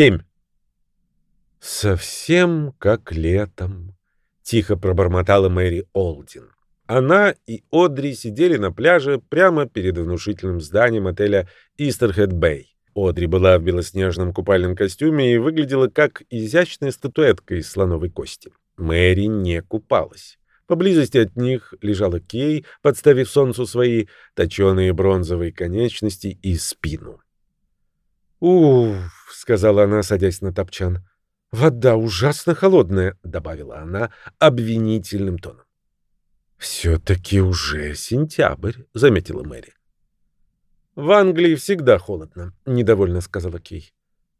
Семь. Совсем как летом, тихо пробормотала Мэри Олдин. Она и Одри сидели на пляже прямо перед внушительным зданием отеля Истерхед Бэй. Одри была в белоснежном купальном костюме и выглядела как изящная статуэтка из слоновой кости. Мэри не купалась. Поблизости от них лежала Кей, подставив солнцу свои точеные бронзовые конечности и спину. «Уф», — сказала она, садясь на топчан. «Вода ужасно холодная», — добавила она обвинительным тоном. «Все-таки уже сентябрь», — заметила Мэри. «В Англии всегда холодно», — недовольно сказала Кей.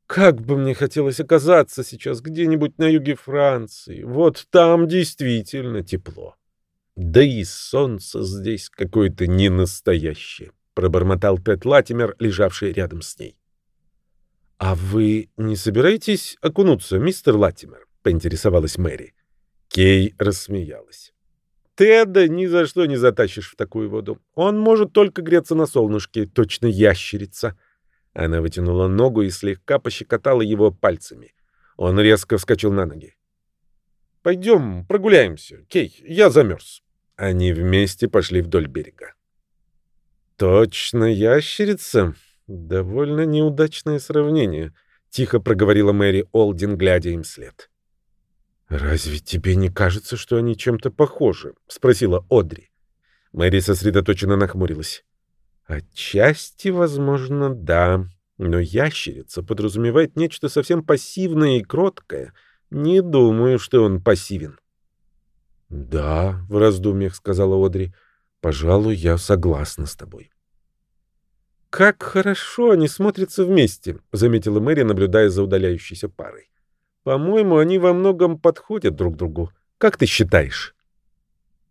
«Как бы мне хотелось оказаться сейчас где-нибудь на юге Франции. Вот там действительно тепло». «Да и солнце здесь какое-то ненастоящее», — пробормотал Тед Латимер, лежавший рядом с ней. «А вы не собираетесь окунуться, мистер Латимер?» — поинтересовалась Мэри. Кей рассмеялась. «Теда ни за что не затащишь в такую воду. Он может только греться на солнышке, точно ящерица». Она вытянула ногу и слегка пощекотала его пальцами. Он резко вскочил на ноги. «Пойдем прогуляемся, Кей, я замерз». Они вместе пошли вдоль берега. «Точно ящерица?» «Довольно неудачное сравнение», — тихо проговорила Мэри Олдин, глядя им вслед. «Разве тебе не кажется, что они чем-то похожи?» — спросила Одри. Мэри сосредоточенно нахмурилась. «Отчасти, возможно, да, но ящерица подразумевает нечто совсем пассивное и кроткое. Не думаю, что он пассивен». «Да», — в раздумьях сказала Одри, — «пожалуй, я согласна с тобой». «Как хорошо они смотрятся вместе», — заметила Мэри, наблюдая за удаляющейся парой. «По-моему, они во многом подходят друг другу. Как ты считаешь?»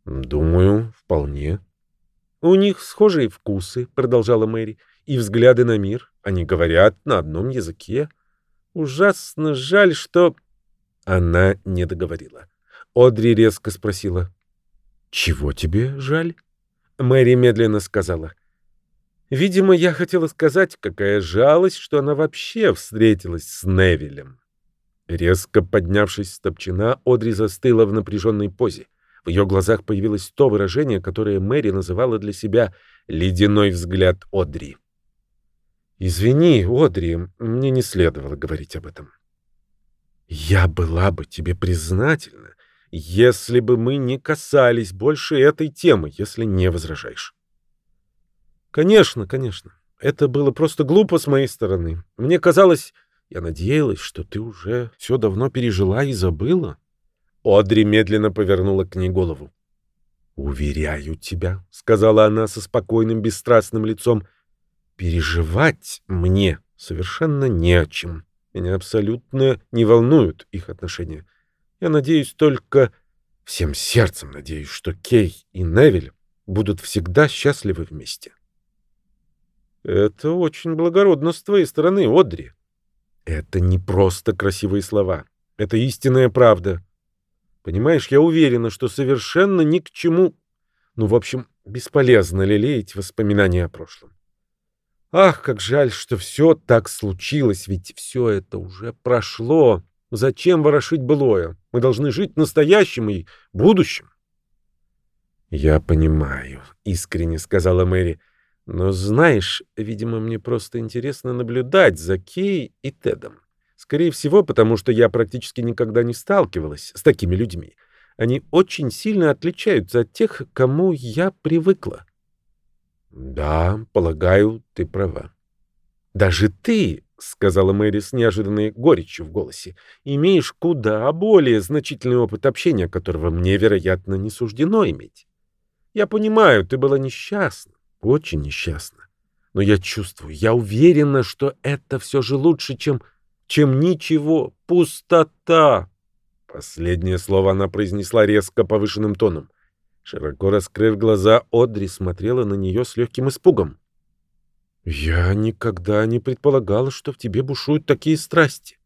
«Думаю, вполне». «У них схожие вкусы», — продолжала Мэри, — «и взгляды на мир. Они говорят на одном языке. Ужасно жаль, что...» Она не договорила. Одри резко спросила. «Чего тебе жаль?» Мэри медленно сказала. Видимо, я хотела сказать, какая жалость, что она вообще встретилась с Невилем. Резко поднявшись с топчина, Одри застыла в напряженной позе. В ее глазах появилось то выражение, которое Мэри называла для себя «ледяной взгляд Одри». «Извини, Одри, мне не следовало говорить об этом». «Я была бы тебе признательна, если бы мы не касались больше этой темы, если не возражаешь». Конечно, конечно. Это было просто глупо с моей стороны. Мне казалось, я надеялась, что ты уже все давно пережила и забыла. Одри медленно повернула к ней голову. «Уверяю тебя», — сказала она со спокойным, бесстрастным лицом, — «переживать мне совершенно не о чем. Меня абсолютно не волнуют их отношения. Я надеюсь только, всем сердцем надеюсь, что Кей и Невиль будут всегда счастливы вместе». Это очень благородно с твоей стороны, Одри. Это не просто красивые слова. Это истинная правда. Понимаешь, я уверена, что совершенно ни к чему... Ну, в общем, бесполезно лелеять воспоминания о прошлом. Ах, как жаль, что все так случилось, ведь все это уже прошло. Зачем ворошить былое? Мы должны жить настоящим и будущим. «Я понимаю», — искренне сказала Мэри. Но знаешь, видимо, мне просто интересно наблюдать за Кей и Тедом. Скорее всего, потому что я практически никогда не сталкивалась с такими людьми. Они очень сильно отличаются от тех, к кому я привыкла. Да, полагаю, ты права. Даже ты, — сказала Мэри с неожиданной горечью в голосе, — имеешь куда более значительный опыт общения, которого мне, вероятно, не суждено иметь. Я понимаю, ты была несчастна очень несчастна. Но я чувствую, я уверена, что это все же лучше, чем... чем ничего. Пустота. Последнее слово она произнесла резко повышенным тоном. Широко раскрыв глаза, Одри смотрела на нее с легким испугом. «Я никогда не предполагала, что в тебе бушуют такие страсти».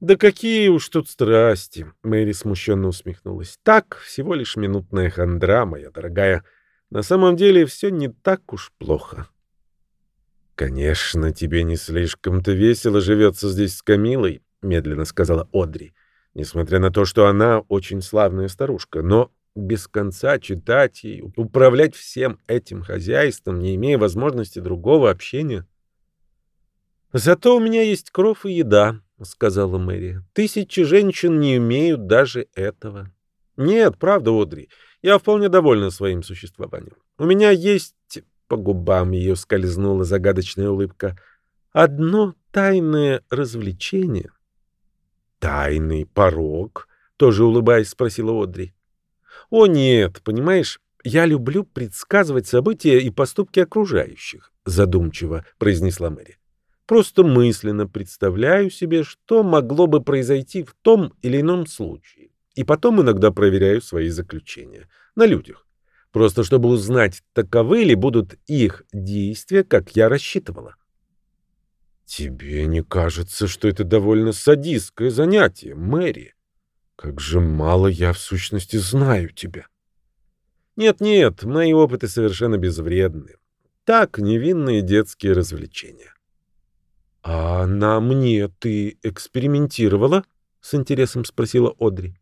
«Да какие уж тут страсти!» — Мэри смущенно усмехнулась. «Так, всего лишь минутная хандра, моя дорогая». На самом деле все не так уж плохо. «Конечно, тебе не слишком-то весело живется здесь с Камилой», — медленно сказала Одри. «Несмотря на то, что она очень славная старушка, но без конца читать и управлять всем этим хозяйством, не имея возможности другого общения». «Зато у меня есть кров и еда», — сказала Мэри. «Тысячи женщин не имеют даже этого». «Нет, правда, Одри, я вполне довольна своим существованием. У меня есть по губам ее скользнула загадочная улыбка. «Одно тайное развлечение». «Тайный порог?» — тоже улыбаясь, спросила Одри. «О нет, понимаешь, я люблю предсказывать события и поступки окружающих», — задумчиво произнесла Мэри. «Просто мысленно представляю себе, что могло бы произойти в том или ином случае, и потом иногда проверяю свои заключения на людях. Просто чтобы узнать, таковы ли будут их действия, как я рассчитывала. Тебе не кажется, что это довольно садистское занятие, Мэри? Как же мало я в сущности знаю тебя. Нет-нет, мои опыты совершенно безвредны. Так, невинные детские развлечения. А на мне ты экспериментировала? С интересом спросила Одри.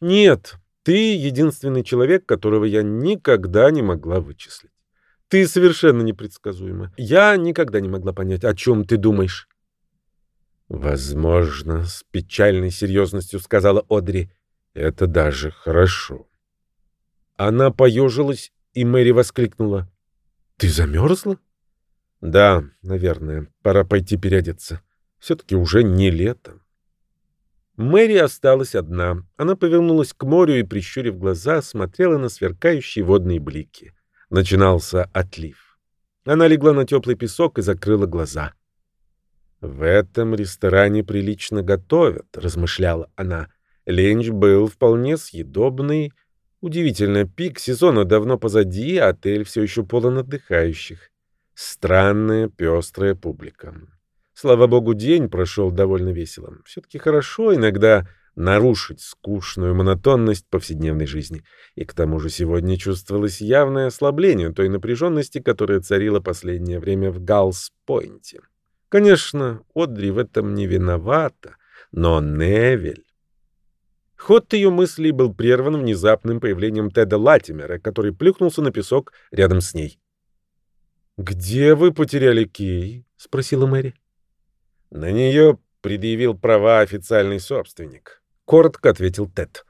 Нет, ты единственный человек, которого я никогда не могла вычислить. Ты совершенно непредсказуема. Я никогда не могла понять, о чем ты думаешь. Возможно, с печальной серьезностью сказала Одри. Это даже хорошо. Она поежилась, и Мэри воскликнула. Ты замерзла? Да, наверное. Пора пойти переодеться. Все-таки уже не лето. Мэри осталась одна. Она повернулась к морю и, прищурив глаза, смотрела на сверкающие водные блики. Начинался отлив. Она легла на теплый песок и закрыла глаза. «В этом ресторане прилично готовят», — размышляла она. Ленч был вполне съедобный. Удивительно, пик сезона давно позади, а отель все еще полон отдыхающих. Странная, пестрая публика. Слава богу, день прошел довольно весело. Все-таки хорошо иногда нарушить скучную монотонность повседневной жизни. И к тому же сегодня чувствовалось явное ослабление той напряженности, которая царила последнее время в Галс-Пойнте. Конечно, Одри в этом не виновата, но Невель... Ход ее мыслей был прерван внезапным появлением Теда Латимера, который плюхнулся на песок рядом с ней. «Где вы потеряли Кей?» — спросила Мэри. На нее предъявил права официальный собственник. Коротко ответил Тед.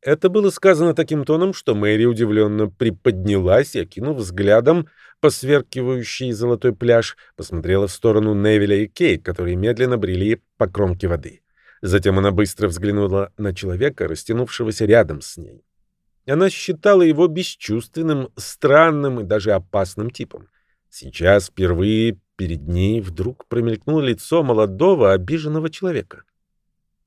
Это было сказано таким тоном, что Мэри удивленно приподнялась и, окинув взглядом посверкивающий золотой пляж, посмотрела в сторону Невиля и Кейт, которые медленно брели по кромке воды. Затем она быстро взглянула на человека, растянувшегося рядом с ней. Она считала его бесчувственным, странным и даже опасным типом. Сейчас впервые Перед ней вдруг промелькнуло лицо молодого обиженного человека.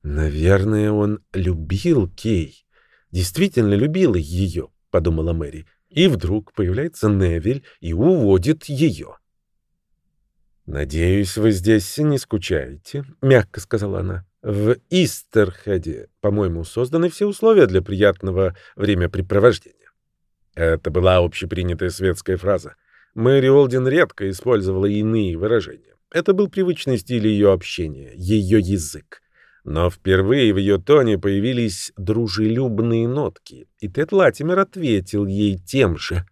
«Наверное, он любил Кей. Действительно любил ее», — подумала Мэри. И вдруг появляется Невиль и уводит ее. «Надеюсь, вы здесь не скучаете», — мягко сказала она. «В Истерхеде, по-моему, созданы все условия для приятного времяпрепровождения». Это была общепринятая светская фраза. Мэри Олдин редко использовала иные выражения. Это был привычный стиль ее общения, ее язык. Но впервые в ее тоне появились дружелюбные нотки, и Тед Латимер ответил ей тем же.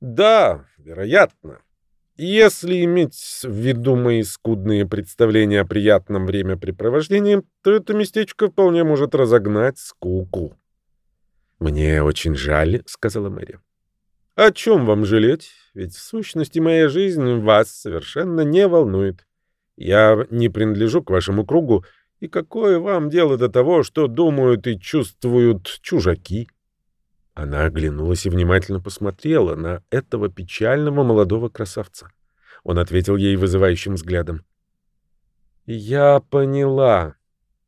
«Да, вероятно. Если иметь в виду мои скудные представления о приятном времяпрепровождении, то это местечко вполне может разогнать скуку». «Мне очень жаль», — сказала Мэри. О чем вам жалеть? Ведь в сущности моя жизнь вас совершенно не волнует. Я не принадлежу к вашему кругу, и какое вам дело до того, что думают и чувствуют чужаки?» Она оглянулась и внимательно посмотрела на этого печального молодого красавца. Он ответил ей вызывающим взглядом. «Я поняла.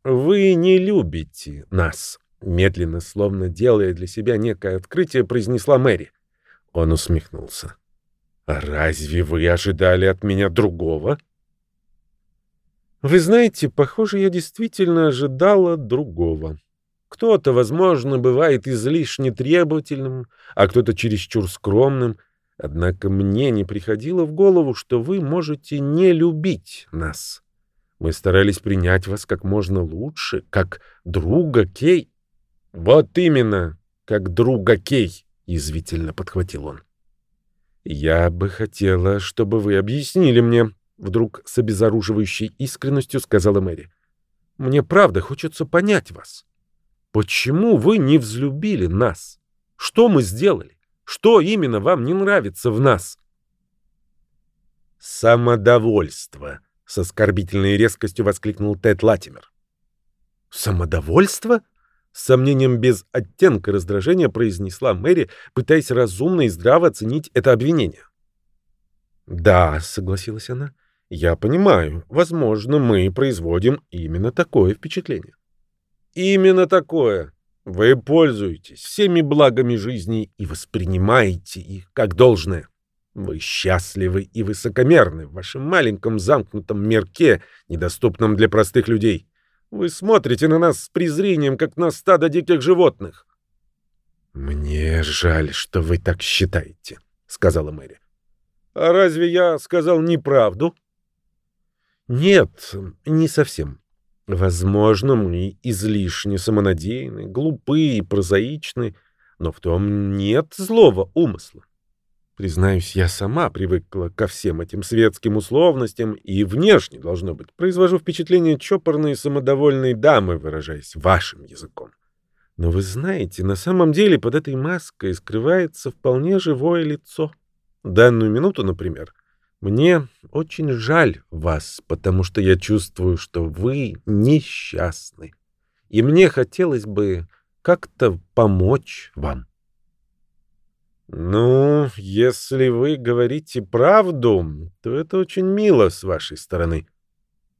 Вы не любите нас», — медленно, словно делая для себя некое открытие, произнесла Мэри. Он усмехнулся. «А разве вы ожидали от меня другого?» «Вы знаете, похоже, я действительно ожидала другого. Кто-то, возможно, бывает излишне требовательным, а кто-то чересчур скромным. Однако мне не приходило в голову, что вы можете не любить нас. Мы старались принять вас как можно лучше, как друга Кей. Вот именно, как друга Кей, язвительно подхватил он. Я бы хотела, чтобы вы объяснили мне, вдруг с обезоруживающей искренностью сказала Мэри. Мне правда хочется понять вас. Почему вы не взлюбили нас? Что мы сделали? Что именно вам не нравится в нас? Самодовольство, с оскорбительной резкостью воскликнул Тед Латимер. Самодовольство? С сомнением без оттенка раздражения произнесла Мэри, пытаясь разумно и здраво оценить это обвинение. «Да», — согласилась она, — «я понимаю. Возможно, мы производим именно такое впечатление». «Именно такое. Вы пользуетесь всеми благами жизни и воспринимаете их как должное. Вы счастливы и высокомерны в вашем маленьком замкнутом мирке, недоступном для простых людей. Вы смотрите на нас с презрением, как на стадо диких животных. «Мне жаль, что вы так считаете», — сказала Мэри. «А разве я сказал неправду?» «Нет, не совсем. Возможно, мы излишне самонадеянны, глупы и прозаичны, но в том нет злого умысла. Признаюсь, я сама привыкла ко всем этим светским условностям и внешне, должно быть, произвожу впечатление чопорной самодовольной дамы, выражаясь вашим языком. Но вы знаете, на самом деле под этой маской скрывается вполне живое лицо. Данную минуту, например, мне очень жаль вас, потому что я чувствую, что вы несчастны. И мне хотелось бы как-то помочь вам. Ну, если вы говорите правду, то это очень мило с вашей стороны.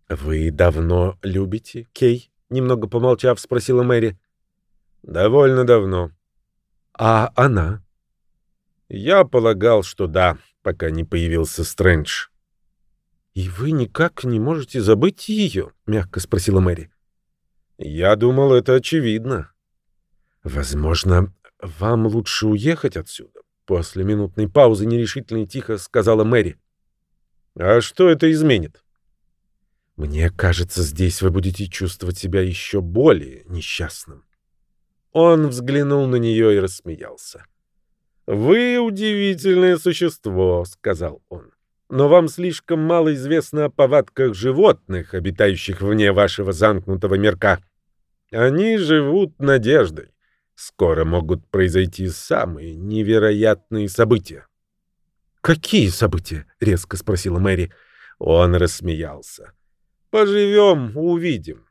Вы давно любите Кей? Немного помолчав, спросила Мэри. Довольно давно. А она? Я полагал, что да пока не появился Стрэндж. «И вы никак не можете забыть ее?» — мягко спросила Мэри. «Я думал, это очевидно». «Возможно, вам лучше уехать отсюда?» После минутной паузы нерешительно и тихо сказала Мэри. «А что это изменит?» «Мне кажется, здесь вы будете чувствовать себя еще более несчастным». Он взглянул на нее и рассмеялся. «Вы удивительное существо», — сказал он. «Но вам слишком мало известно о повадках животных, обитающих вне вашего замкнутого мирка. Они живут надеждой. Скоро могут произойти самые невероятные события». «Какие события?» — резко спросила Мэри. Он рассмеялся. «Поживем, увидим.